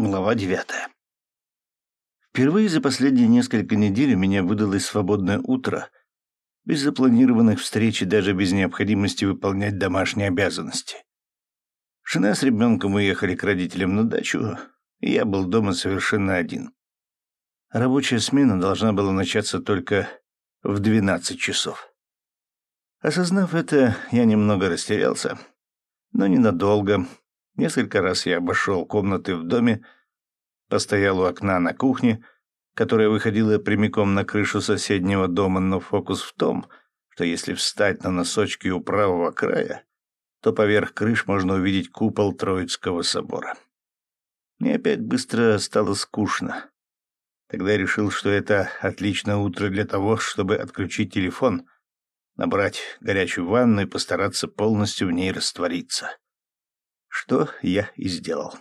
Глава девятая. Впервые за последние несколько недель у меня выдалось свободное утро, без запланированных встреч и даже без необходимости выполнять домашние обязанности. Жена с ребенком уехали к родителям на дачу, и я был дома совершенно один. Рабочая смена должна была начаться только в двенадцать часов. Осознав это, я немного растерялся, но ненадолго, Несколько раз я обошел комнаты в доме, постоял у окна на кухне, которая выходила прямиком на крышу соседнего дома, но фокус в том, что если встать на носочки у правого края, то поверх крыш можно увидеть купол Троицкого собора. Мне опять быстро стало скучно. Тогда я решил, что это отличное утро для того, чтобы отключить телефон, набрать горячую ванну и постараться полностью в ней раствориться. Что я и сделал.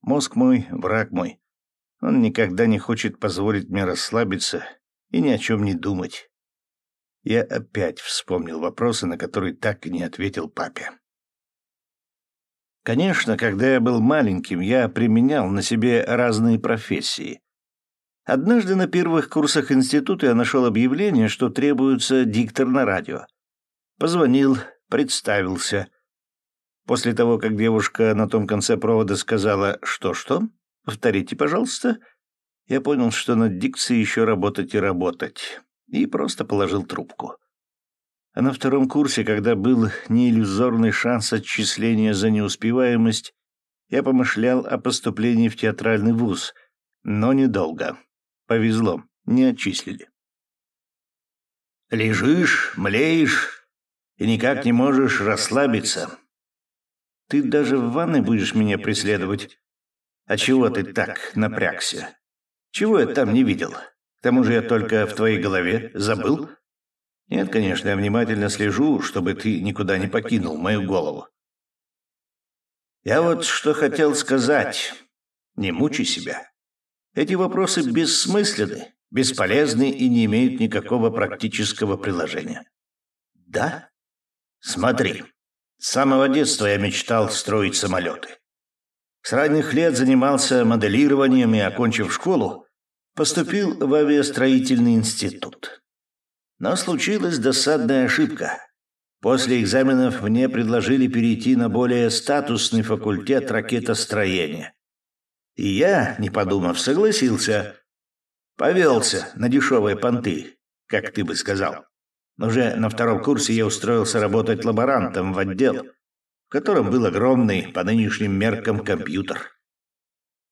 Мозг мой, враг мой. Он никогда не хочет позволить мне расслабиться и ни о чем не думать. Я опять вспомнил вопросы, на которые так и не ответил папе. Конечно, когда я был маленьким, я применял на себе разные профессии. Однажды на первых курсах института я нашел объявление, что требуется диктор на радио. Позвонил, представился — После того, как девушка на том конце провода сказала «что-что?», повторите, пожалуйста, я понял, что над дикцией еще работать и работать, и просто положил трубку. А на втором курсе, когда был неиллюзорный шанс отчисления за неуспеваемость, я помышлял о поступлении в театральный вуз, но недолго. Повезло, не отчислили. Лежишь, млеешь и никак не можешь расслабиться. Ты даже в ванной будешь меня преследовать? А чего ты так напрягся? Чего я там не видел? К тому же я только в твоей голове забыл? Нет, конечно, я внимательно слежу, чтобы ты никуда не покинул мою голову. Я вот что хотел сказать. Не мучай себя. Эти вопросы бессмысленны, бесполезны и не имеют никакого практического приложения. Да? Смотри. С самого детства я мечтал строить самолеты. С ранних лет занимался моделированием и, окончив школу, поступил в авиастроительный институт. Но случилась досадная ошибка. После экзаменов мне предложили перейти на более статусный факультет ракетостроения. И я, не подумав, согласился. Повелся на дешевые понты, как ты бы сказал. Уже на втором курсе я устроился работать лаборантом в отдел, в котором был огромный по нынешним меркам компьютер.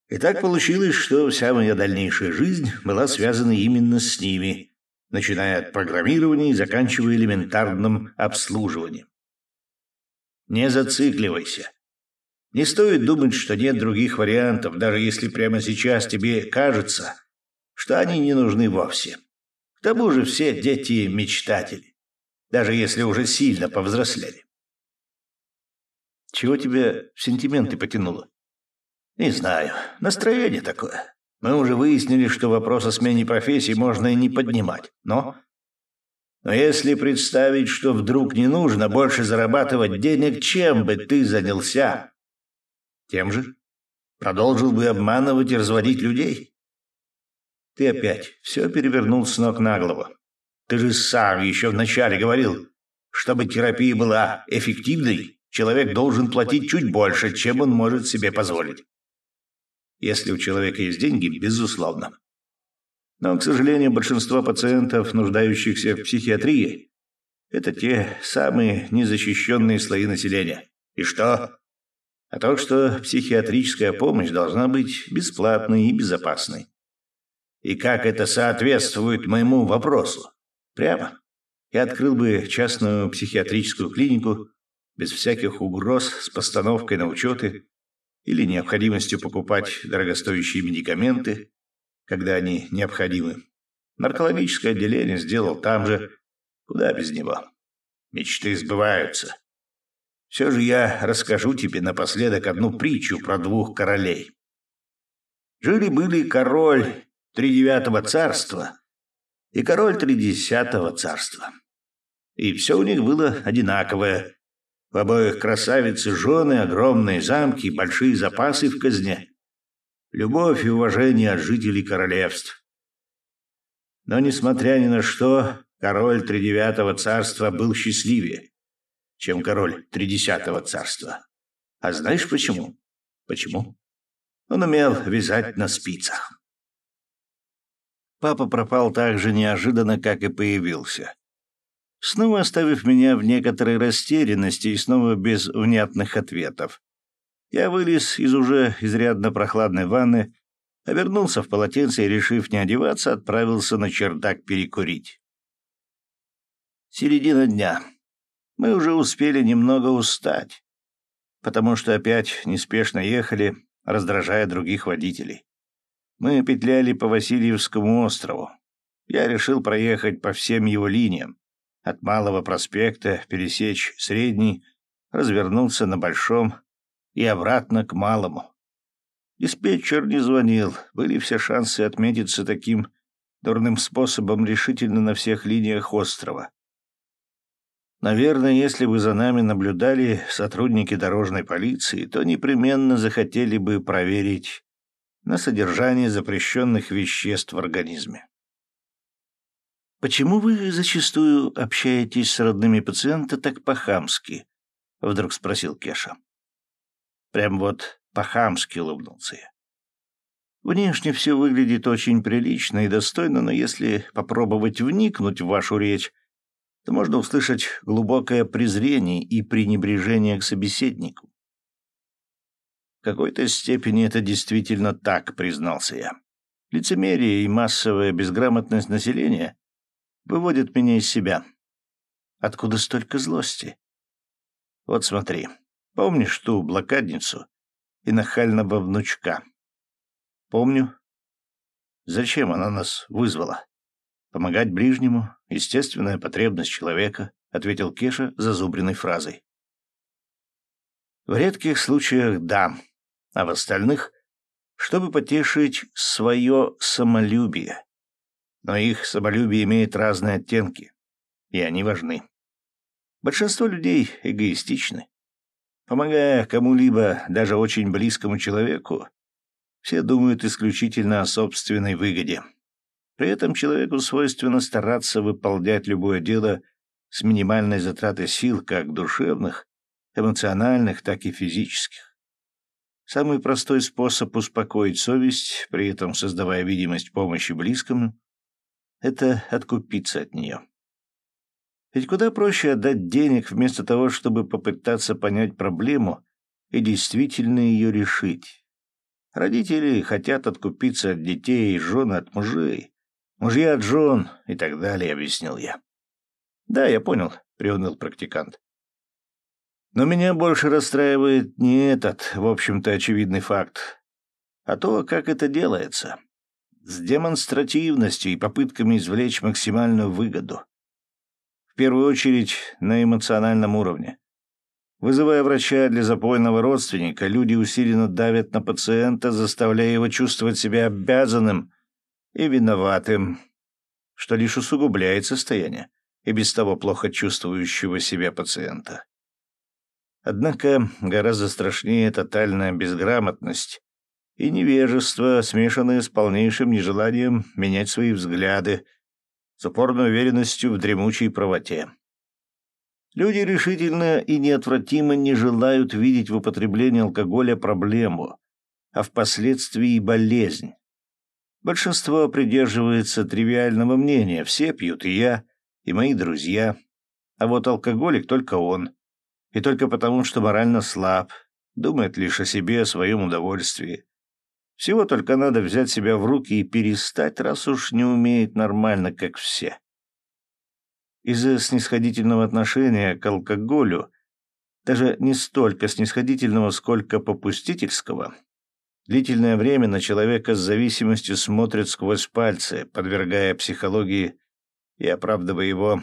И так получилось, что вся моя дальнейшая жизнь была связана именно с ними, начиная от программирования и заканчивая элементарным обслуживанием. Не зацикливайся. Не стоит думать, что нет других вариантов, даже если прямо сейчас тебе кажется, что они не нужны вовсе. Тому же все дети мечтатели, даже если уже сильно повзрослели. Чего тебя в сентименты потянуло? Не знаю. Настроение такое. Мы уже выяснили, что вопрос о смене профессии можно и не поднимать. Но... Но если представить, что вдруг не нужно больше зарабатывать денег, чем бы ты занялся? Тем же? Продолжил бы обманывать и разводить людей? Ты опять все перевернул с ног на голову. Ты же сам еще вначале говорил, чтобы терапия была эффективной, человек должен платить чуть больше, чем он может себе позволить. Если у человека есть деньги, безусловно. Но, к сожалению, большинство пациентов, нуждающихся в психиатрии, это те самые незащищенные слои населения. И что? А то, что психиатрическая помощь должна быть бесплатной и безопасной. И как это соответствует моему вопросу? Прямо. Я открыл бы частную психиатрическую клинику без всяких угроз с постановкой на учеты или необходимостью покупать дорогостоящие медикаменты, когда они необходимы. Наркологическое отделение сделал там же, куда без него. Мечты сбываются. Все же я расскажу тебе напоследок одну притчу про двух королей. Жили-были король тридевятого царства и король тридесятого царства. И все у них было одинаковое. В обоих красавицы жены, огромные замки, большие запасы в казне. любовь и уважение от жителей королевств. Но, несмотря ни на что, король Тридевятого царства был счастливее, чем король Тридесятого царства. А знаешь почему? Почему? Он умел вязать на спицах. Папа пропал так же неожиданно, как и появился. Снова оставив меня в некоторой растерянности и снова без внятных ответов. Я вылез из уже изрядно прохладной ванны, обернулся в полотенце и, решив не одеваться, отправился на чердак перекурить. Середина дня. Мы уже успели немного устать, потому что опять неспешно ехали, раздражая других водителей. Мы петляли по Васильевскому острову. Я решил проехать по всем его линиям. От Малого проспекта пересечь Средний, развернуться на Большом и обратно к Малому. Диспетчер не звонил, были все шансы отметиться таким дурным способом решительно на всех линиях острова. Наверное, если бы за нами наблюдали сотрудники дорожной полиции, то непременно захотели бы проверить на содержание запрещенных веществ в организме. «Почему вы зачастую общаетесь с родными пациента так по-хамски?» — вдруг спросил Кеша. Прям вот по-хамски улыбнулся я. Внешне все выглядит очень прилично и достойно, но если попробовать вникнуть в вашу речь, то можно услышать глубокое презрение и пренебрежение к собеседнику. Какой-то степени это действительно так, признался я. Лицемерие и массовая безграмотность населения выводят меня из себя. Откуда столько злости? Вот смотри. Помнишь ту блокадницу и нахального внучка? Помню. Зачем она нас вызвала? Помогать ближнему — естественная потребность человека, ответил Кеша зазубренной фразой. В редких случаях — да, а в остальных — чтобы потешить свое самолюбие. Но их самолюбие имеет разные оттенки, и они важны. Большинство людей эгоистичны. Помогая кому-либо, даже очень близкому человеку, все думают исключительно о собственной выгоде. При этом человеку свойственно стараться выполнять любое дело с минимальной затратой сил, как душевных, эмоциональных, так и физических. Самый простой способ успокоить совесть, при этом создавая видимость помощи близкому, это откупиться от нее. Ведь куда проще отдать денег вместо того, чтобы попытаться понять проблему и действительно ее решить. Родители хотят откупиться от детей жены от мужей, Мужья Джон и так далее, объяснил я. Да, я понял, приуныл практикант. Но меня больше расстраивает не этот, в общем-то, очевидный факт, а то, как это делается. С демонстративностью и попытками извлечь максимальную выгоду. В первую очередь на эмоциональном уровне. Вызывая врача для запойного родственника, люди усиленно давят на пациента, заставляя его чувствовать себя обязанным и виноватым, что лишь усугубляет состояние и без того плохо чувствующего себя пациента. Однако гораздо страшнее тотальная безграмотность и невежество, смешанное с полнейшим нежеланием менять свои взгляды, с упорной уверенностью в дремучей правоте. Люди решительно и неотвратимо не желают видеть в употреблении алкоголя проблему, а впоследствии болезнь. Большинство придерживается тривиального мнения. Все пьют, и я, и мои друзья. А вот алкоголик только он. И только потому, что морально слаб, думает лишь о себе, о своем удовольствии. Всего только надо взять себя в руки и перестать, раз уж не умеет нормально, как все. Из-за снисходительного отношения к алкоголю, даже не столько снисходительного, сколько попустительского, Длительное время на человека с зависимостью смотрят сквозь пальцы, подвергая психологии и оправдывая его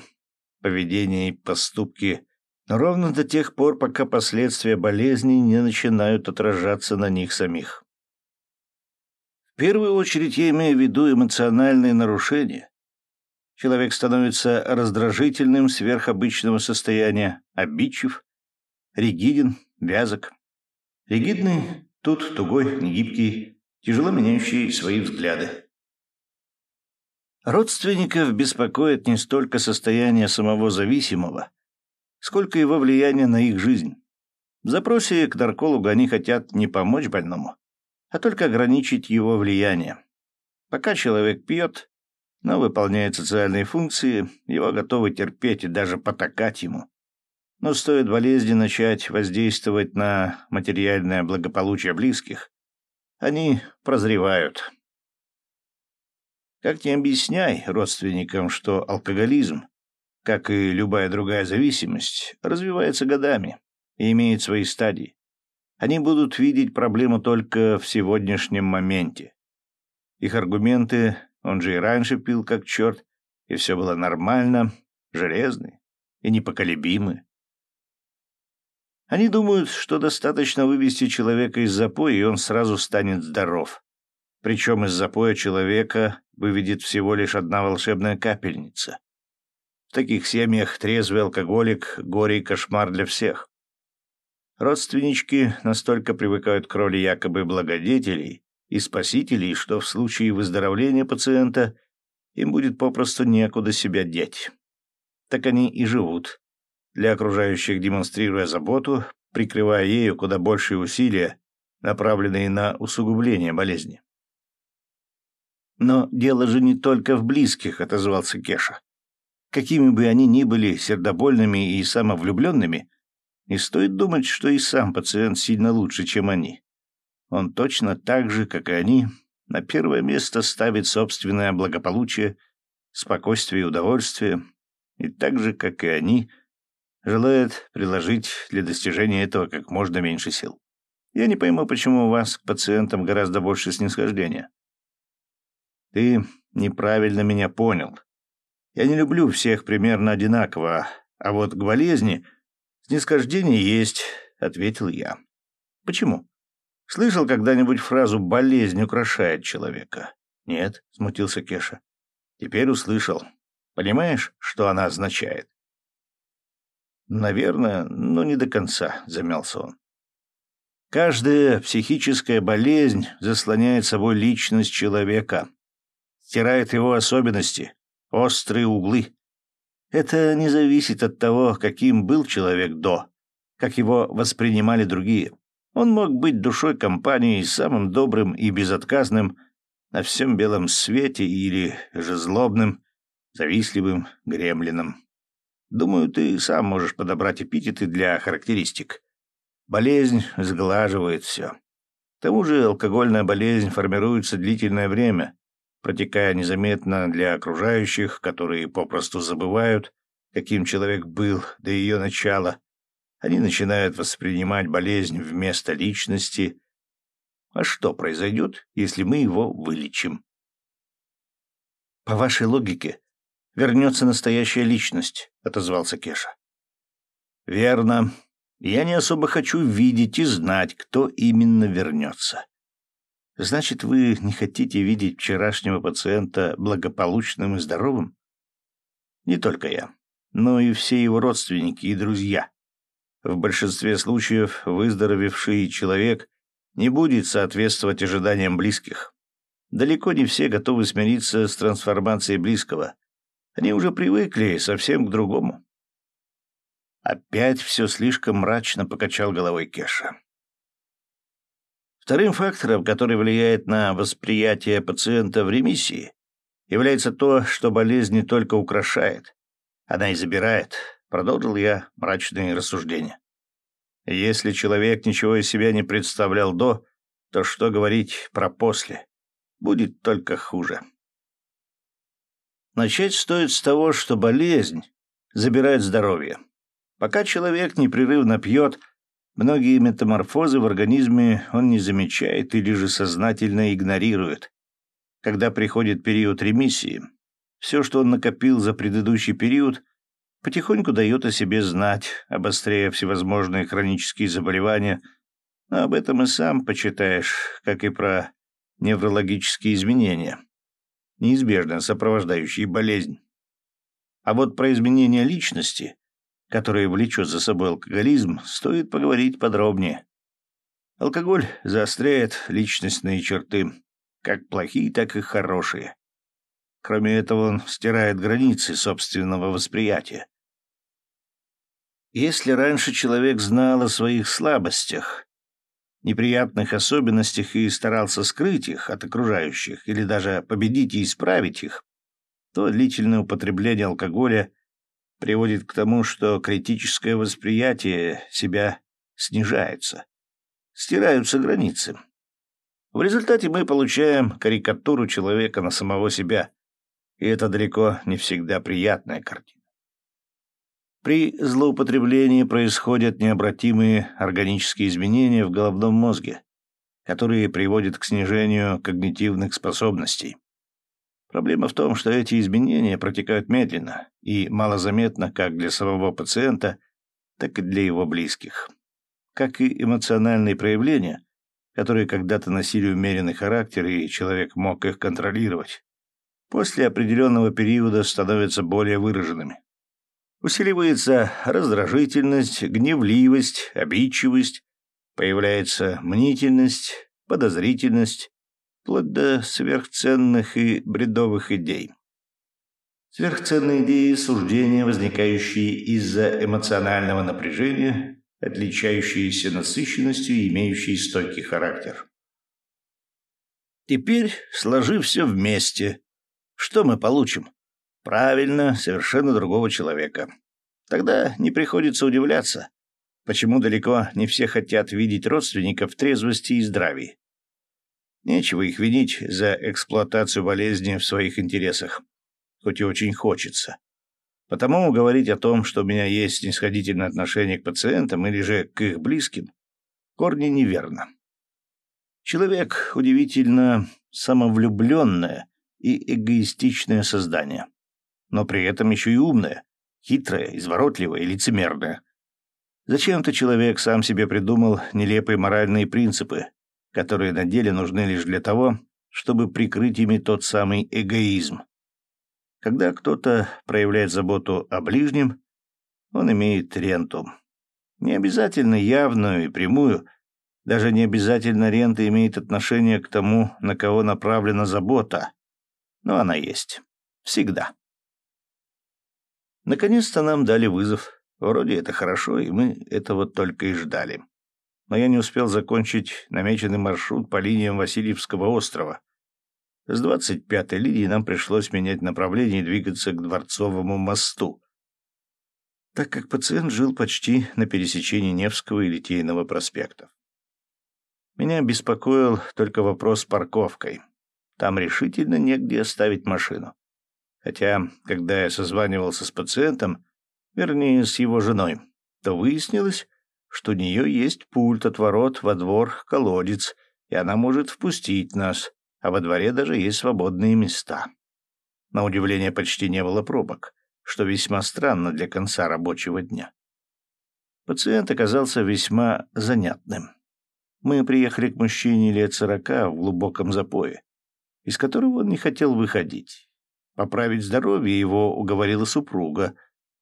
поведение и поступки, ровно до тех пор, пока последствия болезни не начинают отражаться на них самих. В первую очередь я имею в виду эмоциональные нарушения. Человек становится раздражительным сверхобычного состояния, обидчив, ригиден, вязок. Ригидный Тут тугой, негибкий, тяжело меняющий свои взгляды. Родственников беспокоит не столько состояние самого зависимого, сколько его влияние на их жизнь. В запросе к наркологу они хотят не помочь больному, а только ограничить его влияние. Пока человек пьет, но выполняет социальные функции, его готовы терпеть и даже потакать ему. Но стоит болезни начать воздействовать на материальное благополучие близких, они прозревают. Как не объясняй родственникам, что алкоголизм, как и любая другая зависимость, развивается годами и имеет свои стадии. Они будут видеть проблему только в сегодняшнем моменте. Их аргументы, он же и раньше пил как черт, и все было нормально, железный и непоколебимый. Они думают, что достаточно вывести человека из запоя, и он сразу станет здоров. Причем из запоя человека выведет всего лишь одна волшебная капельница. В таких семьях трезвый алкоголик — горе и кошмар для всех. Родственнички настолько привыкают к роли якобы благодетелей и спасителей, что в случае выздоровления пациента им будет попросту некуда себя деть. Так они и живут, для окружающих демонстрируя заботу, прикрывая ею куда большие усилия, направленные на усугубление болезни. «Но дело же не только в близких», — отозвался Кеша. «Какими бы они ни были сердобольными и самовлюбленными, не стоит думать, что и сам пациент сильно лучше, чем они. Он точно так же, как и они, на первое место ставит собственное благополучие, спокойствие и удовольствие, и так же, как и они, желает приложить для достижения этого как можно меньше сил. Я не пойму, почему у вас к пациентам гораздо больше снисхождения. Ты неправильно меня понял. Я не люблю всех примерно одинаково, а вот к болезни снисхождение есть, ответил я. Почему? Слышал когда-нибудь фразу «болезнь украшает человека»? Нет, смутился Кеша. Теперь услышал. Понимаешь, что она означает? Наверное, но не до конца, замялся он. Каждая психическая болезнь заслоняет собой личность человека, стирает его особенности, острые углы. Это не зависит от того, каким был человек до, как его воспринимали другие. Он мог быть душой компании, самым добрым и безотказным на всем белом свете или же злобным, завистливым гремлином. Думаю, ты сам можешь подобрать эпитеты для характеристик. Болезнь сглаживает все. К тому же алкогольная болезнь формируется длительное время, протекая незаметно для окружающих, которые попросту забывают, каким человек был до ее начала. Они начинают воспринимать болезнь вместо личности. А что произойдет, если мы его вылечим? По вашей логике, вернется настоящая личность, отозвался Кеша. Верно. Я не особо хочу видеть и знать, кто именно вернется. Значит, вы не хотите видеть вчерашнего пациента благополучным и здоровым? Не только я, но и все его родственники и друзья. В большинстве случаев выздоровевший человек не будет соответствовать ожиданиям близких. Далеко не все готовы смириться с трансформацией близкого. Они уже привыкли совсем к другому. Опять все слишком мрачно покачал головой Кеша. Вторым фактором, который влияет на восприятие пациента в ремиссии, является то, что болезнь не только украшает, она и забирает, продолжил я мрачные рассуждения. Если человек ничего из себя не представлял до, то что говорить про после? Будет только хуже. Начать стоит с того, что болезнь забирает здоровье. Пока человек непрерывно пьет, Многие метаморфозы в организме он не замечает или же сознательно игнорирует. Когда приходит период ремиссии, все, что он накопил за предыдущий период, потихоньку дает о себе знать, обостряя всевозможные хронические заболевания, но об этом и сам почитаешь, как и про неврологические изменения, неизбежно сопровождающие болезнь. А вот про изменения личности которое влечет за собой алкоголизм, стоит поговорить подробнее. Алкоголь заостряет личностные черты, как плохие, так и хорошие. Кроме этого, он стирает границы собственного восприятия. Если раньше человек знал о своих слабостях, неприятных особенностях и старался скрыть их от окружающих или даже победить и исправить их, то длительное употребление алкоголя приводит к тому, что критическое восприятие себя снижается. Стираются границы. В результате мы получаем карикатуру человека на самого себя, и это далеко не всегда приятная картина. При злоупотреблении происходят необратимые органические изменения в головном мозге, которые приводят к снижению когнитивных способностей. Проблема в том, что эти изменения протекают медленно и малозаметно как для самого пациента, так и для его близких. Как и эмоциональные проявления, которые когда-то носили умеренный характер, и человек мог их контролировать, после определенного периода становятся более выраженными. Усиливается раздражительность, гневливость, обидчивость, появляется мнительность, подозрительность, вплоть до сверхценных и бредовых идей. Сверхценные идеи – суждения, возникающие из-за эмоционального напряжения, отличающиеся насыщенностью и имеющие стойкий характер. Теперь, сложив все вместе, что мы получим? Правильно, совершенно другого человека. Тогда не приходится удивляться, почему далеко не все хотят видеть родственников в трезвости и здравии. Нечего их винить за эксплуатацию болезни в своих интересах, хоть и очень хочется. Потому говорить о том, что у меня есть снисходительное отношение к пациентам или же к их близким, корни неверно. Человек удивительно самовлюбленное и эгоистичное создание, но при этом еще и умное, хитрое, изворотливое и лицемерное. Зачем-то человек сам себе придумал нелепые моральные принципы, которые на деле нужны лишь для того, чтобы прикрыть ими тот самый эгоизм. Когда кто-то проявляет заботу о ближнем, он имеет ренту. Не обязательно явную и прямую, даже не обязательно рента имеет отношение к тому, на кого направлена забота, но она есть. Всегда. Наконец-то нам дали вызов. Вроде это хорошо, и мы этого только и ждали но я не успел закончить намеченный маршрут по линиям Васильевского острова. С 25-й линии нам пришлось менять направление и двигаться к Дворцовому мосту, так как пациент жил почти на пересечении Невского и Литейного проспектов. Меня беспокоил только вопрос с парковкой. Там решительно негде оставить машину. Хотя, когда я созванивался с пациентом, вернее, с его женой, то выяснилось, что у нее есть пульт от ворот во двор, колодец, и она может впустить нас, а во дворе даже есть свободные места. На удивление почти не было пробок, что весьма странно для конца рабочего дня. Пациент оказался весьма занятным. Мы приехали к мужчине лет сорока в глубоком запое, из которого он не хотел выходить. Поправить здоровье его уговорила супруга,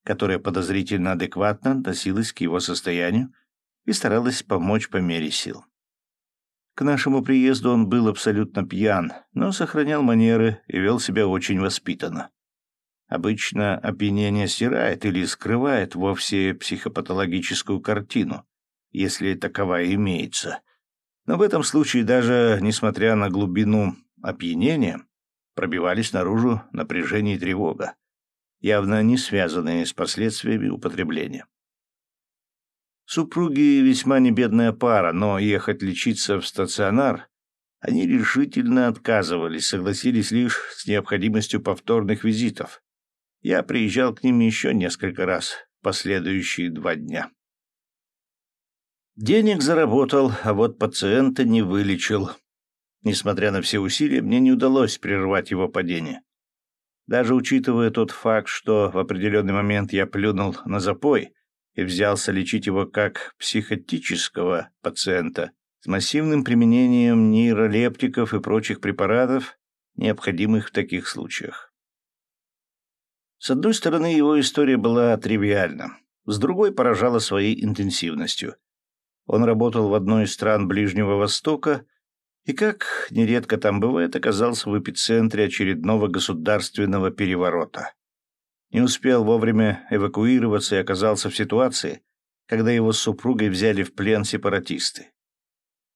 которая подозрительно адекватно относилась к его состоянию и старалась помочь по мере сил. К нашему приезду он был абсолютно пьян, но сохранял манеры и вел себя очень воспитанно. Обычно опьянение стирает или скрывает вовсе психопатологическую картину, если таковая имеется. Но в этом случае даже, несмотря на глубину опьянения, пробивались наружу напряжение и тревога, явно не связанные с последствиями употребления. Супруги весьма небедная пара, но ехать лечиться в стационар они решительно отказывались, согласились лишь с необходимостью повторных визитов. Я приезжал к ним еще несколько раз последующие два дня. Денег заработал, а вот пациента не вылечил. Несмотря на все усилия, мне не удалось прервать его падение. Даже учитывая тот факт, что в определенный момент я плюнул на запой, и взялся лечить его как психотического пациента с массивным применением нейролептиков и прочих препаратов, необходимых в таких случаях. С одной стороны, его история была тривиальна, с другой поражала своей интенсивностью. Он работал в одной из стран Ближнего Востока и, как нередко там бывает, оказался в эпицентре очередного государственного переворота. Не успел вовремя эвакуироваться и оказался в ситуации, когда его с супругой взяли в плен сепаратисты.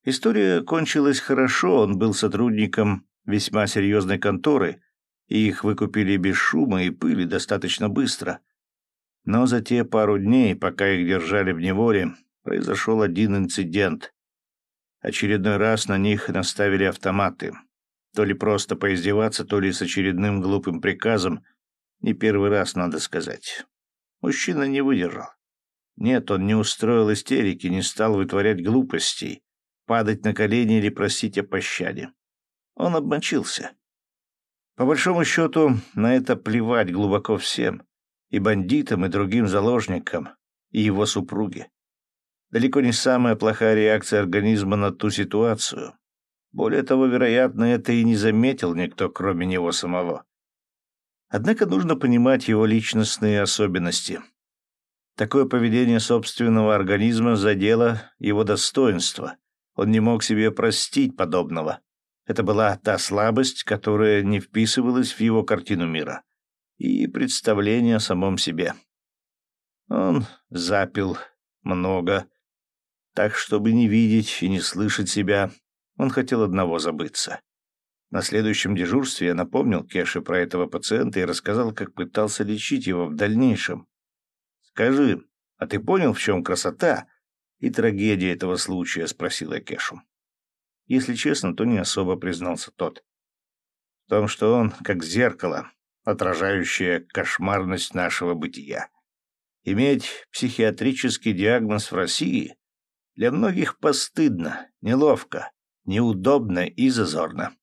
История кончилась хорошо, он был сотрудником весьма серьезной конторы, и их выкупили без шума и пыли достаточно быстро. Но за те пару дней, пока их держали в неволе, произошел один инцидент. Очередной раз на них наставили автоматы. То ли просто поиздеваться, то ли с очередным глупым приказом. Не первый раз, надо сказать. Мужчина не выдержал. Нет, он не устроил истерики, не стал вытворять глупостей, падать на колени или просить о пощаде. Он обмочился. По большому счету, на это плевать глубоко всем. И бандитам, и другим заложникам, и его супруге. Далеко не самая плохая реакция организма на ту ситуацию. Более того, вероятно, это и не заметил никто, кроме него самого. Однако нужно понимать его личностные особенности. Такое поведение собственного организма задело его достоинство. Он не мог себе простить подобного. Это была та слабость, которая не вписывалась в его картину мира и представление о самом себе. Он запил много, так, чтобы не видеть и не слышать себя, он хотел одного забыться. На следующем дежурстве я напомнил Кеше про этого пациента и рассказал, как пытался лечить его в дальнейшем. «Скажи, а ты понял, в чем красота и трагедия этого случая?» — спросил я Кешу. Если честно, то не особо признался тот. В том, что он как зеркало, отражающее кошмарность нашего бытия. Иметь психиатрический диагноз в России для многих постыдно, неловко, неудобно и зазорно.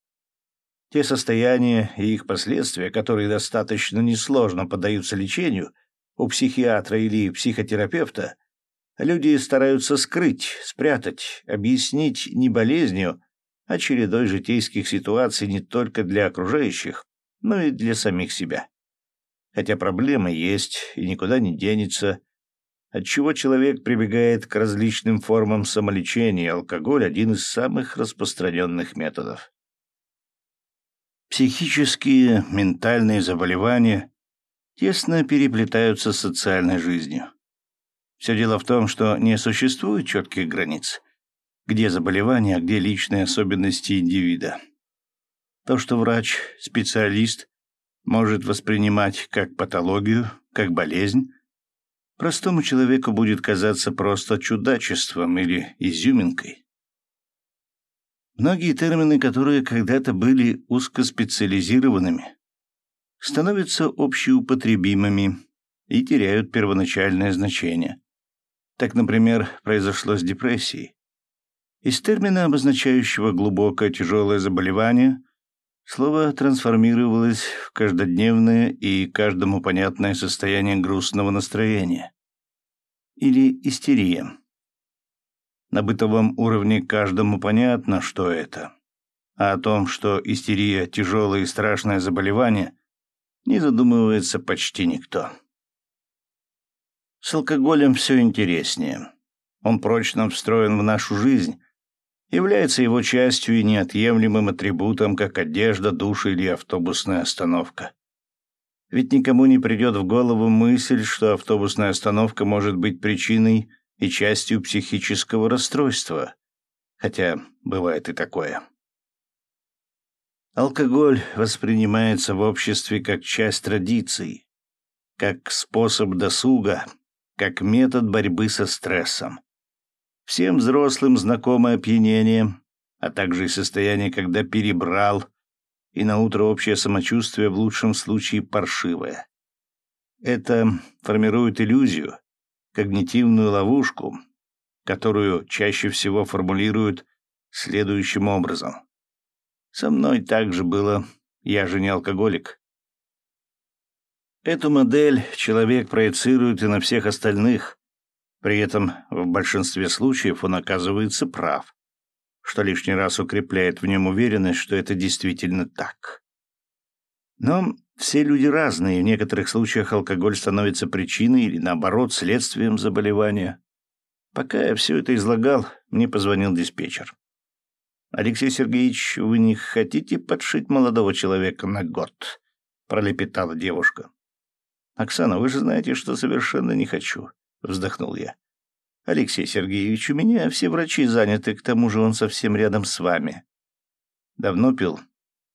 Те состояния и их последствия, которые достаточно несложно поддаются лечению у психиатра или психотерапевта, Люди стараются скрыть, спрятать, объяснить не болезнью, а чередой житейских ситуаций не только для окружающих, но и для самих себя. Хотя проблема есть и никуда не денется, отчего человек прибегает к различным формам самолечения, алкоголь – один из самых распространенных методов. Психические, ментальные заболевания тесно переплетаются с социальной жизнью. Все дело в том, что не существует четких границ. Где заболевание, а где личные особенности индивида. То, что врач, специалист, может воспринимать как патологию, как болезнь, простому человеку будет казаться просто чудачеством или изюминкой. Многие термины, которые когда-то были узкоспециализированными, становятся общеупотребимыми и теряют первоначальное значение. Так, например, произошло с депрессией. Из термина, обозначающего глубокое тяжелое заболевание, слово трансформировалось в каждодневное и каждому понятное состояние грустного настроения. Или истерия. На бытовом уровне каждому понятно, что это. А о том, что истерия – тяжелое и страшное заболевание, не задумывается почти никто. С алкоголем все интереснее. Он прочно встроен в нашу жизнь, является его частью и неотъемлемым атрибутом, как одежда, душ или автобусная остановка. Ведь никому не придет в голову мысль, что автобусная остановка может быть причиной и частью психического расстройства. Хотя бывает и такое. Алкоголь воспринимается в обществе как часть традиций, как способ досуга, как метод борьбы со стрессом. Всем взрослым знакомо опьянение, а также и состояние, когда перебрал, и на утро общее самочувствие в лучшем случае паршивое. Это формирует иллюзию, когнитивную ловушку, которую чаще всего формулируют следующим образом. Со мной также было, я же не алкоголик. Эту модель человек проецирует и на всех остальных. При этом в большинстве случаев он оказывается прав, что лишний раз укрепляет в нем уверенность, что это действительно так. Но все люди разные, в некоторых случаях алкоголь становится причиной или, наоборот, следствием заболевания. Пока я все это излагал, мне позвонил диспетчер. «Алексей Сергеевич, вы не хотите подшить молодого человека на год?» — пролепетала девушка. «Оксана, вы же знаете, что совершенно не хочу», — вздохнул я. «Алексей Сергеевич, у меня все врачи заняты, к тому же он совсем рядом с вами». «Давно пил?»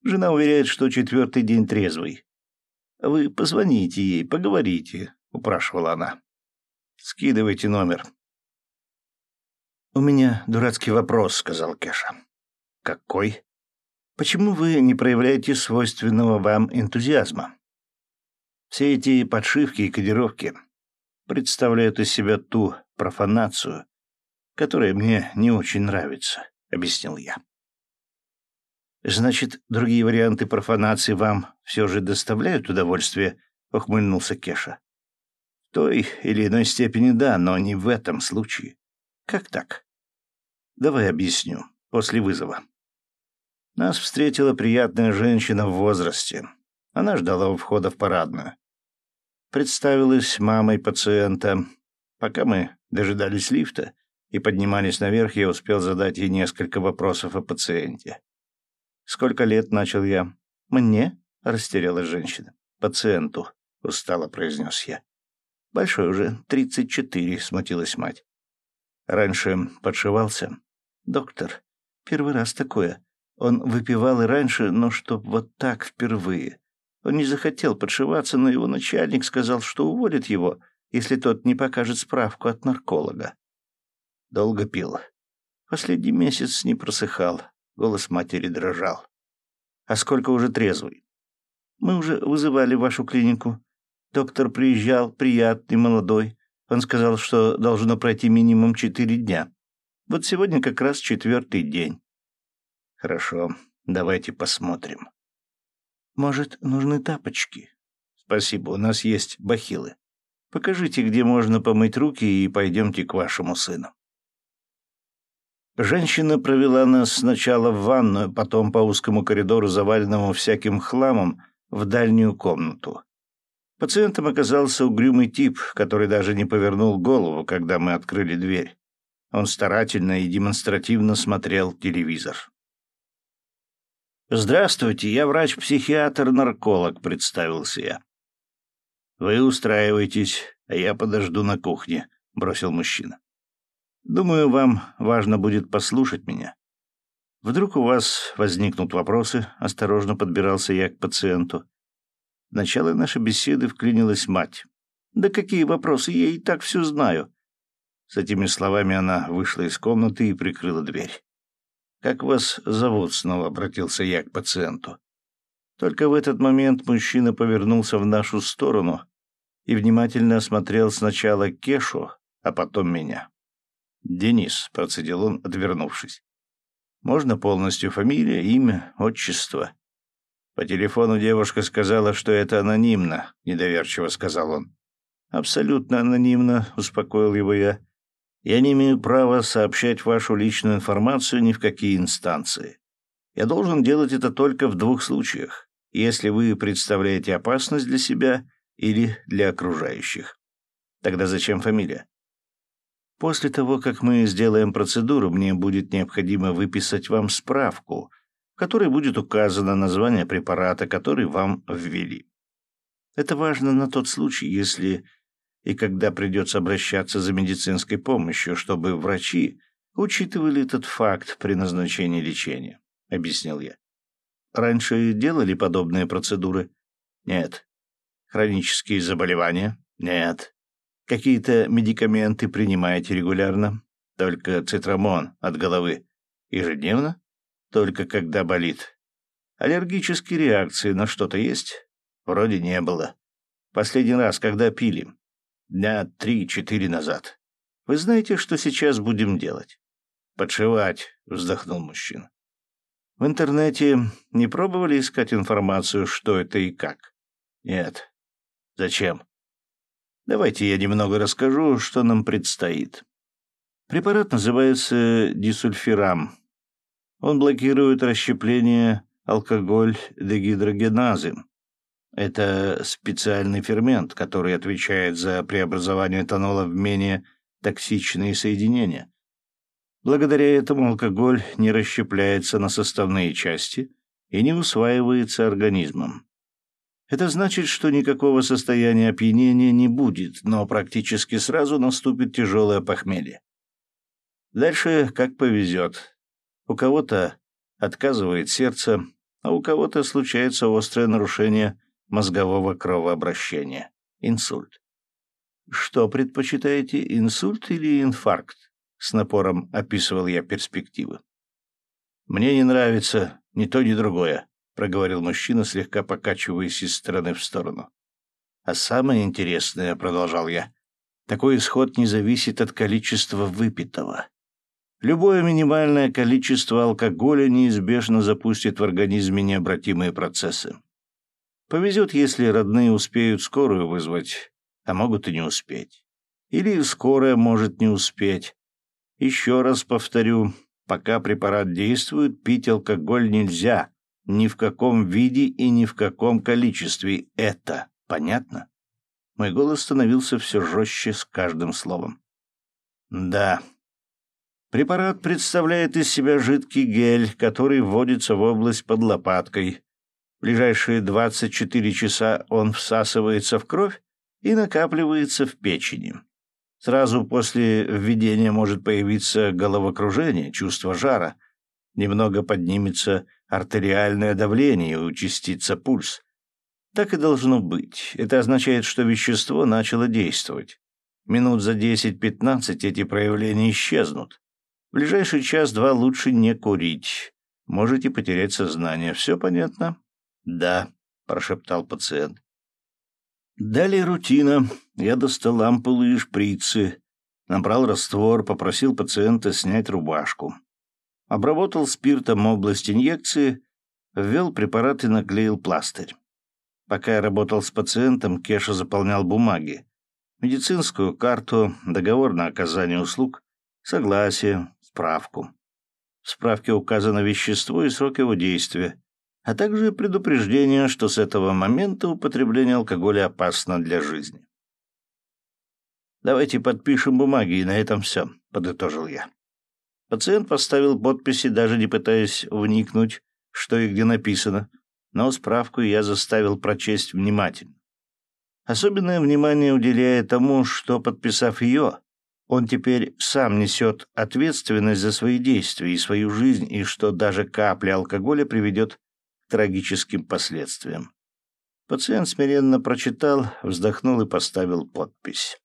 Жена уверяет, что четвертый день трезвый. «Вы позвоните ей, поговорите», — упрашивала она. «Скидывайте номер». «У меня дурацкий вопрос», — сказал Кеша. «Какой?» «Почему вы не проявляете свойственного вам энтузиазма?» Все эти подшивки и кодировки представляют из себя ту профанацию, которая мне не очень нравится, — объяснил я. «Значит, другие варианты профанации вам все же доставляют удовольствие?» — ухмыльнулся Кеша. «В той или иной степени да, но не в этом случае. Как так?» «Давай объясню. После вызова». Нас встретила приятная женщина в возрасте. Она ждала у входа в парадную. Представилась мамой пациента. Пока мы дожидались лифта и поднимались наверх, я успел задать ей несколько вопросов о пациенте. «Сколько лет?» — начал я. «Мне?» — растерялась женщина. «Пациенту», — устало произнес я. «Большой уже, тридцать четыре», — смутилась мать. «Раньше подшивался?» «Доктор, первый раз такое. Он выпивал и раньше, но чтоб вот так впервые. Он не захотел подшиваться, но его начальник сказал, что уволит его, если тот не покажет справку от нарколога. Долго пил. Последний месяц не просыхал. Голос матери дрожал. «А сколько уже трезвый?» «Мы уже вызывали вашу клинику. Доктор приезжал, приятный, молодой. Он сказал, что должно пройти минимум четыре дня. Вот сегодня как раз четвертый день». «Хорошо, давайте посмотрим». «Может, нужны тапочки?» «Спасибо, у нас есть бахилы. Покажите, где можно помыть руки, и пойдемте к вашему сыну». Женщина провела нас сначала в ванную, потом по узкому коридору, заваленному всяким хламом, в дальнюю комнату. Пациентом оказался угрюмый тип, который даже не повернул голову, когда мы открыли дверь. Он старательно и демонстративно смотрел телевизор. «Здравствуйте, я врач-психиатр-нарколог», — представился я. «Вы устраивайтесь, а я подожду на кухне», — бросил мужчина. Думаю, вам важно будет послушать меня. Вдруг у вас возникнут вопросы, осторожно подбирался я к пациенту. В начало нашей беседы вклинилась мать. «Да какие вопросы? Я и так все знаю». С этими словами она вышла из комнаты и прикрыла дверь. «Как вас зовут?» — снова обратился я к пациенту. Только в этот момент мужчина повернулся в нашу сторону и внимательно осмотрел сначала Кешу, а потом меня. «Денис», — процедил он, отвернувшись. «Можно полностью фамилия, имя, отчество?» По телефону девушка сказала, что это анонимно, недоверчиво сказал он. Абсолютно анонимно, успокоил его я. Я не имею права сообщать вашу личную информацию ни в какие инстанции. Я должен делать это только в двух случаях. Если вы представляете опасность для себя или для окружающих. Тогда зачем фамилия? После того, как мы сделаем процедуру, мне будет необходимо выписать вам справку, в которой будет указано название препарата, который вам ввели. Это важно на тот случай, если и когда придется обращаться за медицинской помощью, чтобы врачи учитывали этот факт при назначении лечения, — объяснил я. Раньше делали подобные процедуры? Нет. Хронические заболевания? Нет. Какие-то медикаменты принимаете регулярно? Только цитрамон от головы. Ежедневно? Только когда болит. Аллергические реакции на что-то есть? Вроде не было. Последний раз, когда пили? Дня три-четыре назад. Вы знаете, что сейчас будем делать? Подшивать, вздохнул мужчина. В интернете не пробовали искать информацию, что это и как? Нет. Зачем? Давайте я немного расскажу, что нам предстоит. Препарат называется дисульфирам. Он блокирует расщепление алкоголь-дегидрогеназы. Это специальный фермент, который отвечает за преобразование этанола в менее токсичные соединения. Благодаря этому алкоголь не расщепляется на составные части и не усваивается организмом. Это значит, что никакого состояния опьянения не будет, но практически сразу наступит тяжелое похмелье. Дальше как повезет. У кого-то отказывает сердце, а у кого-то случается острое нарушение мозгового кровообращения – инсульт. Что предпочитаете, инсульт или инфаркт? С напором описывал я перспективы. Мне не нравится ни то, ни другое, проговорил мужчина, слегка покачиваясь из стороны в сторону. А самое интересное, продолжал я, такой исход не зависит от количества выпитого. Любое минимальное количество алкоголя неизбежно запустит в организме необратимые процессы. Повезет, если родные успеют скорую вызвать, а могут и не успеть. Или скорая может не успеть. Еще раз повторю, пока препарат действует, пить алкоголь нельзя, ни в каком виде и ни в каком количестве. Это понятно? Мой голос становился все жестче с каждым словом. Да. Препарат представляет из себя жидкий гель, который вводится в область под лопаткой. В ближайшие 24 часа он всасывается в кровь и накапливается в печени. Сразу после введения может появиться головокружение, чувство жара. Немного поднимется артериальное давление и участится пульс. Так и должно быть. Это означает, что вещество начало действовать. Минут за 10-15 эти проявления исчезнут. В ближайший час-два лучше не курить. Можете потерять сознание. Все понятно? Да, прошептал пациент. Далее рутина. Я достал ампулы и шприцы, набрал раствор, попросил пациента снять рубашку. Обработал спиртом область инъекции, ввел препарат и наклеил пластырь. Пока я работал с пациентом, Кеша заполнял бумаги. Медицинскую карту, договор на оказание услуг, согласие, справку. В справке указано вещество и срок его действия, а также предупреждение, что с этого момента употребление алкоголя опасно для жизни. «Давайте подпишем бумаги, и на этом все», — подытожил я. Пациент поставил подписи, даже не пытаясь вникнуть, что и где написано, но справку я заставил прочесть внимательно. Особенное внимание уделяя тому, что, подписав ее, он теперь сам несет ответственность за свои действия и свою жизнь, и что даже капля алкоголя приведет к трагическим последствиям. Пациент смиренно прочитал, вздохнул и поставил подпись.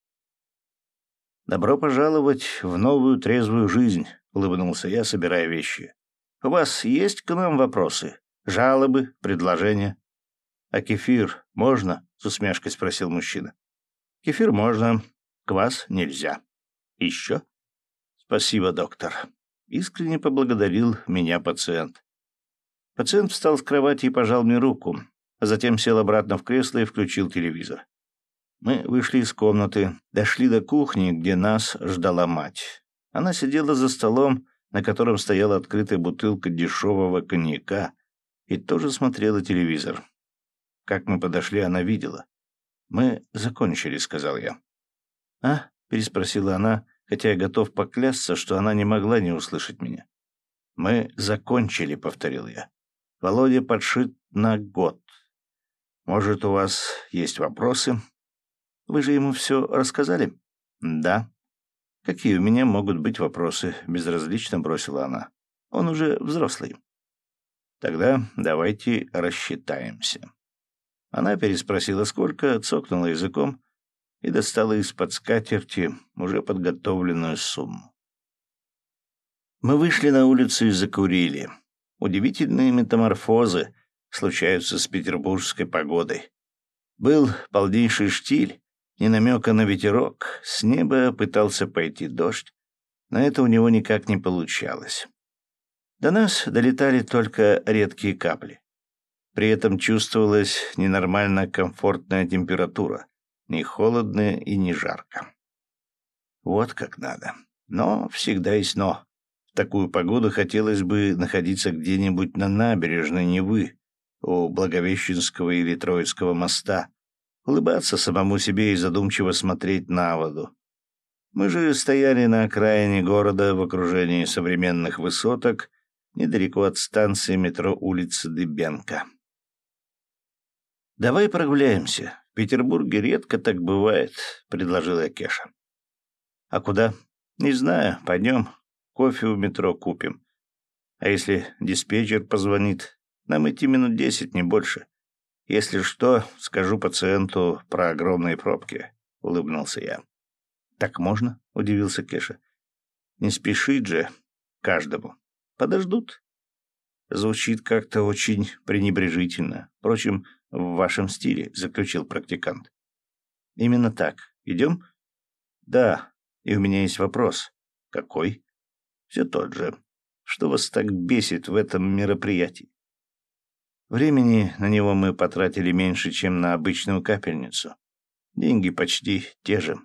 «Добро пожаловать в новую трезвую жизнь», — улыбнулся я, собирая вещи. «У вас есть к нам вопросы? Жалобы? Предложения?» «А кефир можно?» — с усмешкой спросил мужчина. «Кефир можно. Квас нельзя. Еще?» «Спасибо, доктор». Искренне поблагодарил меня пациент. Пациент встал с кровати и пожал мне руку, а затем сел обратно в кресло и включил телевизор. Мы вышли из комнаты, дошли до кухни, где нас ждала мать. Она сидела за столом, на котором стояла открытая бутылка дешевого коньяка, и тоже смотрела телевизор. Как мы подошли, она видела. «Мы закончили», — сказал я. «А?» — переспросила она, хотя я готов поклясться, что она не могла не услышать меня. «Мы закончили», — повторил я. «Володя подшит на год. Может, у вас есть вопросы?» Вы же ему все рассказали? Да. Какие у меня могут быть вопросы? Безразлично бросила она. Он уже взрослый. Тогда давайте рассчитаемся. Она переспросила, сколько, цокнула языком и достала из-под скатерти уже подготовленную сумму. Мы вышли на улицу и закурили. Удивительные метаморфозы случаются с петербургской погодой. Был полнейший штиль, ни намека на ветерок, с неба пытался пойти дождь, но это у него никак не получалось. До нас долетали только редкие капли. При этом чувствовалась ненормально комфортная температура, не холодно и не жарко. Вот как надо. Но всегда есть но. В такую погоду хотелось бы находиться где-нибудь на набережной Невы, у Благовещенского или Троицкого моста, улыбаться самому себе и задумчиво смотреть на воду. Мы же стояли на окраине города в окружении современных высоток, недалеко от станции метро улицы Дыбенко. «Давай прогуляемся. В Петербурге редко так бывает», — предложила Кеша. «А куда?» «Не знаю. Пойдем. Кофе у метро купим. А если диспетчер позвонит? Нам идти минут десять, не больше. Если что, скажу пациенту про огромные пробки», — улыбнулся я. «Так можно?» — удивился Кеша. «Не спешить же каждому. Подождут». Звучит как-то очень пренебрежительно. Впрочем, в вашем стиле, заключил практикант. Именно так. Идем? Да. И у меня есть вопрос. Какой? Все тот же. Что вас так бесит в этом мероприятии? Времени на него мы потратили меньше, чем на обычную капельницу. Деньги почти те же.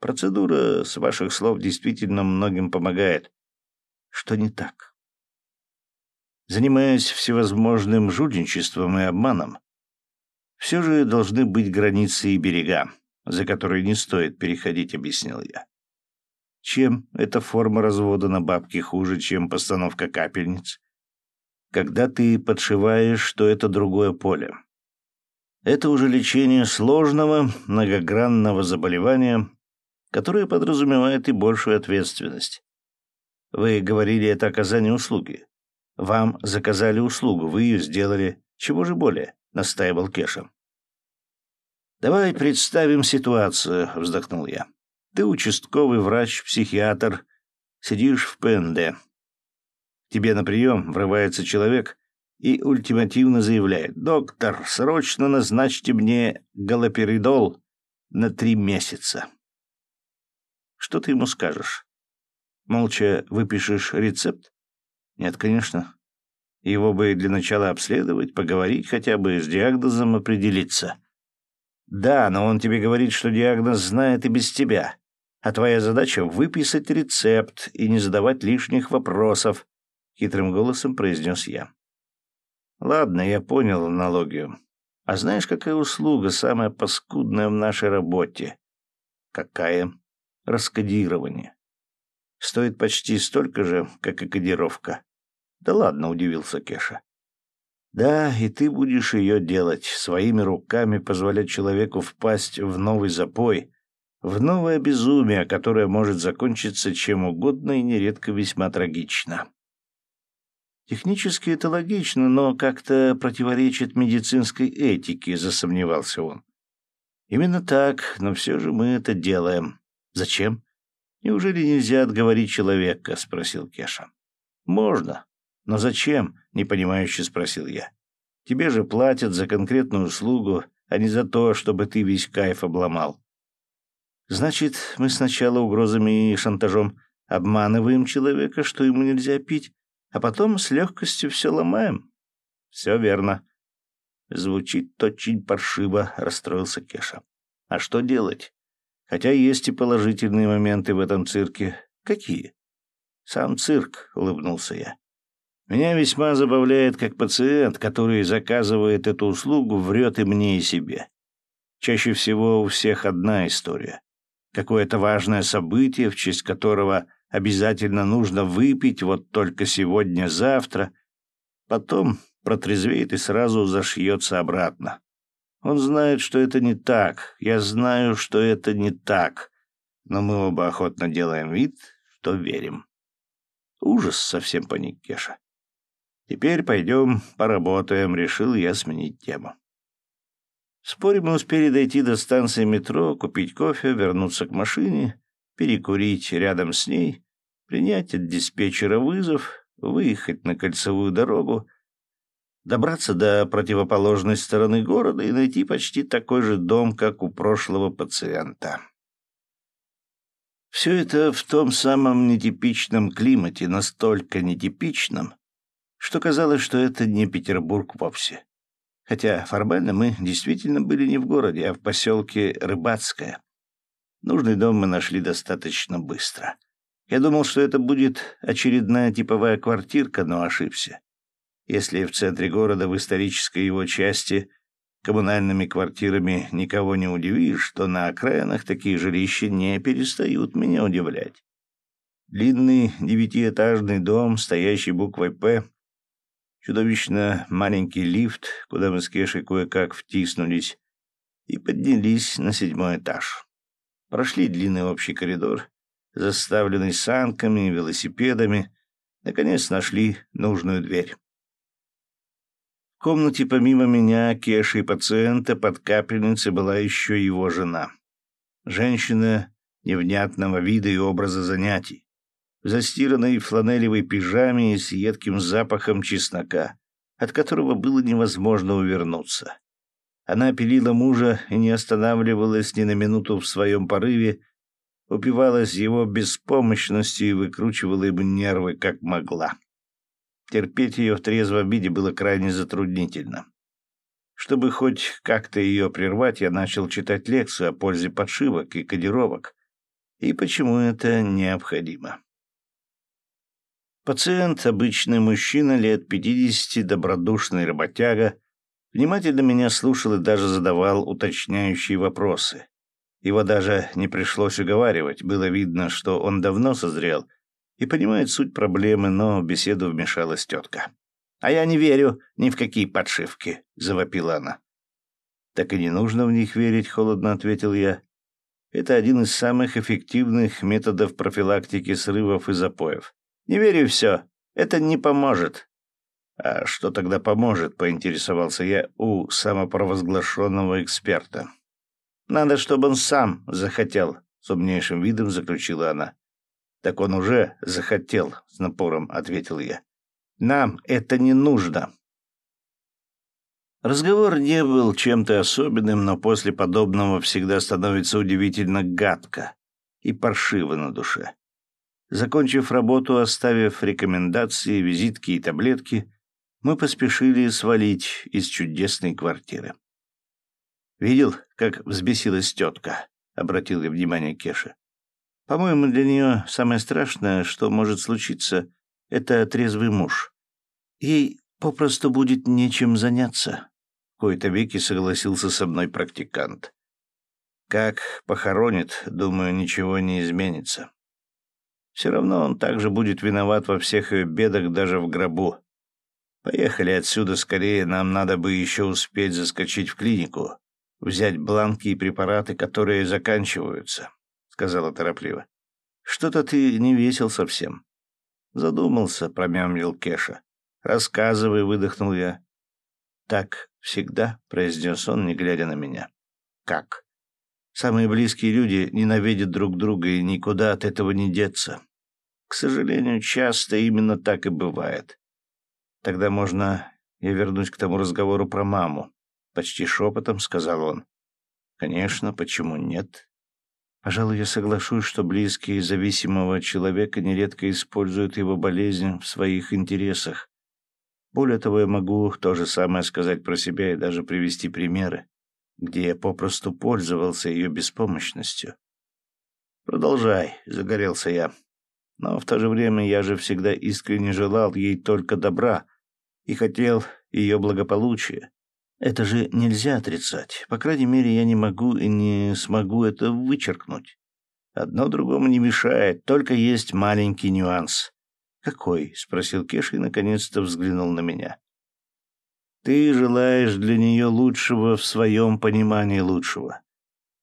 Процедура, с ваших слов, действительно многим помогает. Что не так? Занимаясь всевозможным жульничеством и обманом, все же должны быть границы и берега, за которые не стоит переходить, объяснил я. Чем эта форма развода на бабки хуже, чем постановка капельниц? Когда ты подшиваешь, что это другое поле. Это уже лечение сложного, многогранного заболевания, которое подразумевает и большую ответственность. Вы говорили, это оказание услуги. Вам заказали услугу, вы ее сделали. Чего же более? Настаивал Кеша. Давай представим ситуацию, вздохнул я. Ты участковый врач, психиатр, сидишь в ПНД. Тебе на прием врывается человек и ультимативно заявляет: "Доктор, срочно назначьте мне галоперидол на три месяца". Что ты ему скажешь? Молча выпишешь рецепт? Нет, конечно. Его бы для начала обследовать, поговорить хотя бы, с диагнозом определиться. Да, но он тебе говорит, что диагноз знает и без тебя. А твоя задача — выписать рецепт и не задавать лишних вопросов, — хитрым голосом произнес я. Ладно, я понял аналогию. А знаешь, какая услуга самая паскудная в нашей работе? Какая? раскодирование. Стоит почти столько же, как и кодировка. Да ладно, удивился Кеша. Да, и ты будешь ее делать, своими руками позволять человеку впасть в новый запой, в новое безумие, которое может закончиться чем угодно и нередко весьма трагично. Технически это логично, но как-то противоречит медицинской этике, засомневался он. Именно так, но все же мы это делаем. Зачем? Неужели нельзя отговорить человека? спросил Кеша. Можно. Но зачем? непонимающе спросил я. Тебе же платят за конкретную услугу, а не за то, чтобы ты весь кайф обломал. Значит, мы сначала угрозами и шантажом обманываем человека, что ему нельзя пить, а потом с легкостью все ломаем. Все верно. Звучит очень паршиво, расстроился Кеша. А что делать? Хотя есть и положительные моменты в этом цирке. Какие? Сам цирк, улыбнулся я. Меня весьма забавляет, как пациент, который заказывает эту услугу, врет и мне, и себе. Чаще всего у всех одна история. Какое-то важное событие, в честь которого обязательно нужно выпить вот только сегодня-завтра. Потом протрезвеет и сразу зашьется обратно. Он знает, что это не так. Я знаю, что это не так. Но мы оба охотно делаем вид, что верим. Ужас совсем паник Кеша. Теперь пойдем поработаем, решил я сменить тему. Вскоре мы успели дойти до станции метро, купить кофе, вернуться к машине, перекурить рядом с ней, принять от диспетчера вызов, выехать на кольцевую дорогу добраться до противоположной стороны города и найти почти такой же дом, как у прошлого пациента. Все это в том самом нетипичном климате, настолько нетипичном, что казалось, что это не Петербург вовсе. Хотя формально мы действительно были не в городе, а в поселке Рыбацкое. Нужный дом мы нашли достаточно быстро. Я думал, что это будет очередная типовая квартирка, но ошибся. Если в центре города, в исторической его части, коммунальными квартирами никого не удивишь, то на окраинах такие жилища не перестают меня удивлять. Длинный девятиэтажный дом, стоящий буквой «П», чудовищно маленький лифт, куда мы с Кешей кое-как втиснулись, и поднялись на седьмой этаж. Прошли длинный общий коридор, заставленный санками и велосипедами, наконец нашли нужную дверь комнате помимо меня, Кеши и пациента под капельницей была еще его жена. Женщина невнятного вида и образа занятий. В застиранной фланелевой пижаме и с едким запахом чеснока, от которого было невозможно увернуться. Она пилила мужа и не останавливалась ни на минуту в своем порыве, упивалась его беспомощностью и выкручивала ему нервы как могла. Терпеть ее в трезвом виде было крайне затруднительно. Чтобы хоть как-то ее прервать, я начал читать лекцию о пользе подшивок и кодировок и почему это необходимо. Пациент, обычный мужчина лет пятидесяти, добродушный работяга, внимательно меня слушал и даже задавал уточняющие вопросы. Его даже не пришлось уговаривать, было видно, что он давно созрел и понимает суть проблемы, но в беседу вмешалась тетка. «А я не верю ни в какие подшивки», — завопила она. «Так и не нужно в них верить», — холодно ответил я. «Это один из самых эффективных методов профилактики срывов и запоев. Не верю все. Это не поможет». «А что тогда поможет?» — поинтересовался я у самопровозглашенного эксперта. «Надо, чтобы он сам захотел», — с умнейшим видом заключила она. «Так он уже захотел», — с напором ответил я. «Нам это не нужно». Разговор не был чем-то особенным, но после подобного всегда становится удивительно гадко и паршиво на душе. Закончив работу, оставив рекомендации, визитки и таблетки, мы поспешили свалить из чудесной квартиры. «Видел, как взбесилась тетка?» — обратил я внимание Кеша. По-моему, для нее самое страшное, что может случиться, это трезвый муж. Ей попросту будет нечем заняться. В кои-то веки согласился со мной практикант. Как похоронит, думаю, ничего не изменится. Все равно он также будет виноват во всех ее бедах даже в гробу. Поехали отсюда скорее, нам надо бы еще успеть заскочить в клинику, взять бланки и препараты, которые заканчиваются сказала торопливо. Что-то ты не весел совсем. Задумался, промямлил Кеша. Рассказывай, выдохнул я. Так всегда, произнес он, не глядя на меня. Как? Самые близкие люди ненавидят друг друга и никуда от этого не деться. К сожалению, часто именно так и бывает. Тогда можно я вернусь к тому разговору про маму. Почти шепотом сказал он. Конечно, почему нет? Пожалуй, я соглашусь, что близкие зависимого человека нередко используют его болезнь в своих интересах. Более того, я могу то же самое сказать про себя и даже привести примеры, где я попросту пользовался ее беспомощностью. «Продолжай», — загорелся я. Но в то же время я же всегда искренне желал ей только добра и хотел ее благополучия. Это же нельзя отрицать. По крайней мере, я не могу и не смогу это вычеркнуть. Одно другому не мешает, только есть маленький нюанс. «Какой?» — спросил Кеша и наконец-то взглянул на меня. «Ты желаешь для нее лучшего в своем понимании лучшего,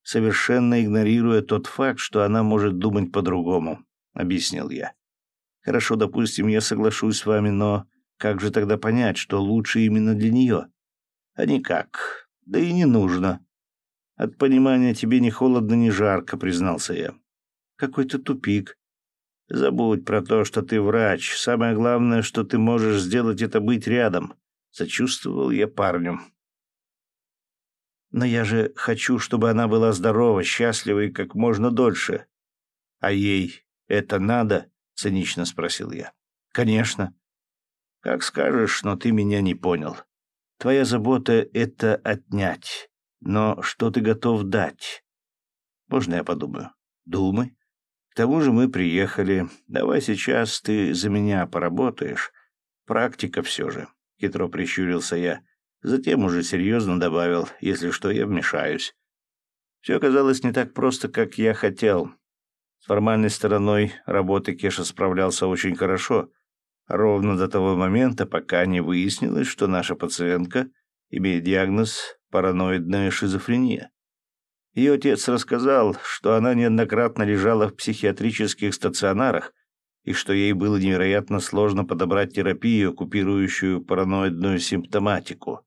совершенно игнорируя тот факт, что она может думать по-другому», — объяснил я. «Хорошо, допустим, я соглашусь с вами, но как же тогда понять, что лучше именно для нее?» А никак. Да и не нужно. От понимания тебе ни холодно, ни жарко, признался я. Какой-то тупик. Забудь про то, что ты врач. Самое главное, что ты можешь сделать, это быть рядом. Сочувствовал я парню. Но я же хочу, чтобы она была здорова, счастлива и как можно дольше. А ей это надо? Цинично спросил я. Конечно. Как скажешь, но ты меня не понял. Твоя забота — это отнять. Но что ты готов дать? Можно я подумаю? Думай. К тому же мы приехали. Давай сейчас ты за меня поработаешь. Практика все же. Хитро прищурился я. Затем уже серьезно добавил, если что, я вмешаюсь. Все оказалось не так просто, как я хотел. С формальной стороной работы Кеша справлялся очень хорошо, ровно до того момента, пока не выяснилось, что наша пациентка имеет диагноз параноидная шизофрения. Ее отец рассказал, что она неоднократно лежала в психиатрических стационарах и что ей было невероятно сложно подобрать терапию, купирующую параноидную симптоматику.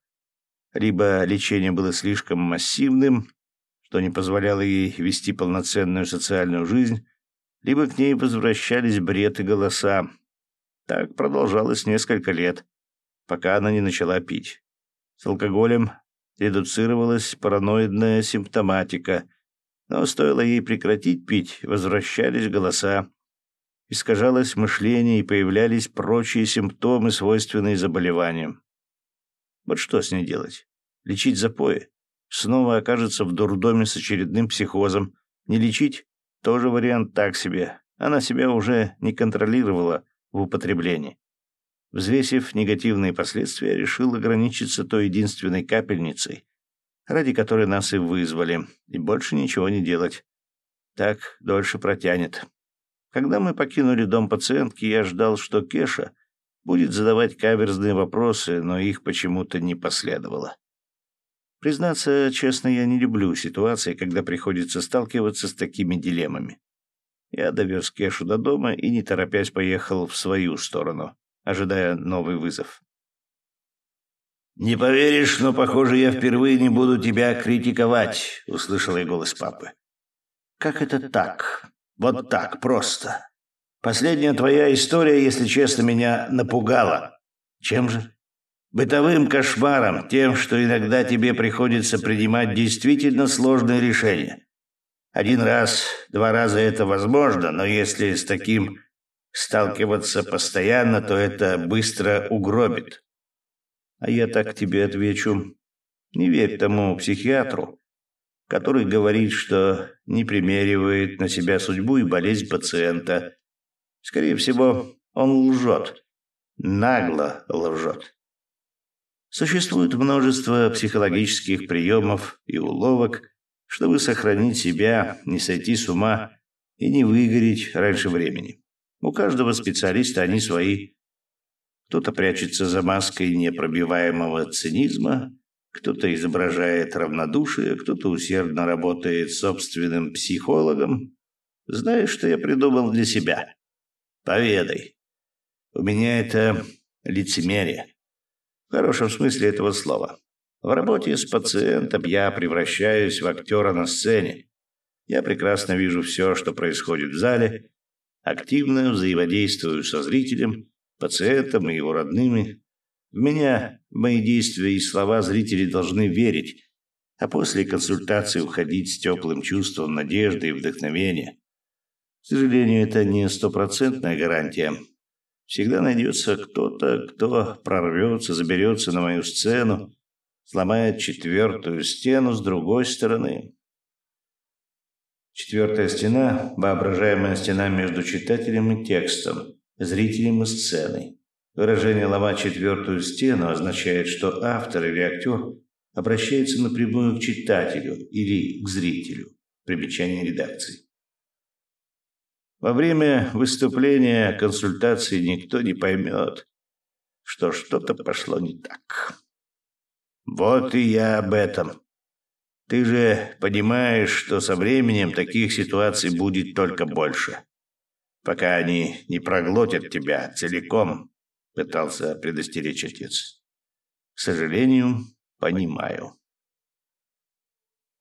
Либо лечение было слишком массивным, что не позволяло ей вести полноценную социальную жизнь, либо к ней возвращались бред и голоса. Так продолжалось несколько лет, пока она не начала пить. С алкоголем редуцировалась параноидная симптоматика, но стоило ей прекратить пить, возвращались голоса, искажалось мышление и появлялись прочие симптомы, свойственные заболеваниям. Вот что с ней делать? Лечить запои? Снова окажется в дурдоме с очередным психозом. Не лечить? Тоже вариант так себе. Она себя уже не контролировала в употреблении. Взвесив негативные последствия, решил ограничиться той единственной капельницей, ради которой нас и вызвали, и больше ничего не делать. Так дольше протянет. Когда мы покинули дом пациентки, я ждал, что Кеша будет задавать каверзные вопросы, но их почему-то не последовало. Признаться честно, я не люблю ситуации, когда приходится сталкиваться с такими дилеммами. Я довез Кешу до дома и, не торопясь, поехал в свою сторону ожидая новый вызов. «Не поверишь, но, похоже, я впервые не буду тебя критиковать», — услышал я голос папы. «Как это так? Вот так, просто. Последняя твоя история, если честно, меня напугала. Чем же? Бытовым кошмаром, тем, что иногда тебе приходится принимать действительно сложные решения. Один раз, два раза это возможно, но если с таким сталкиваться постоянно, то это быстро угробит. А я так тебе отвечу. Не верь тому психиатру, который говорит, что не примеривает на себя судьбу и болезнь пациента. Скорее всего, он лжет. Нагло лжет. Существует множество психологических приемов и уловок, чтобы сохранить себя, не сойти с ума и не выгореть раньше времени. У каждого специалиста они свои. Кто-то прячется за маской непробиваемого цинизма, кто-то изображает равнодушие, кто-то усердно работает собственным психологом. Знаешь, что я придумал для себя? Поведай. У меня это лицемерие. В хорошем смысле этого слова. В работе с пациентом я превращаюсь в актера на сцене. Я прекрасно вижу все, что происходит в зале, активно взаимодействую со зрителем, пациентом и его родными. В меня, в мои действия и слова зрители должны верить, а после консультации уходить с теплым чувством надежды и вдохновения. К сожалению, это не стопроцентная гарантия. Всегда найдется кто-то, кто прорвется, заберется на мою сцену, сломает четвертую стену с другой стороны. Четвертая стена – воображаемая стена между читателем и текстом, зрителем и сценой. Выражение «ломать четвертую стену» означает, что автор или актер обращается напрямую к читателю или к зрителю. Примечание редакции. Во время выступления консультации никто не поймет, что что-то пошло не так. Вот и я об этом. Ты же понимаешь, что со временем таких ситуаций будет только больше. Пока они не проглотят тебя целиком, пытался предостеречь отец. К сожалению, понимаю.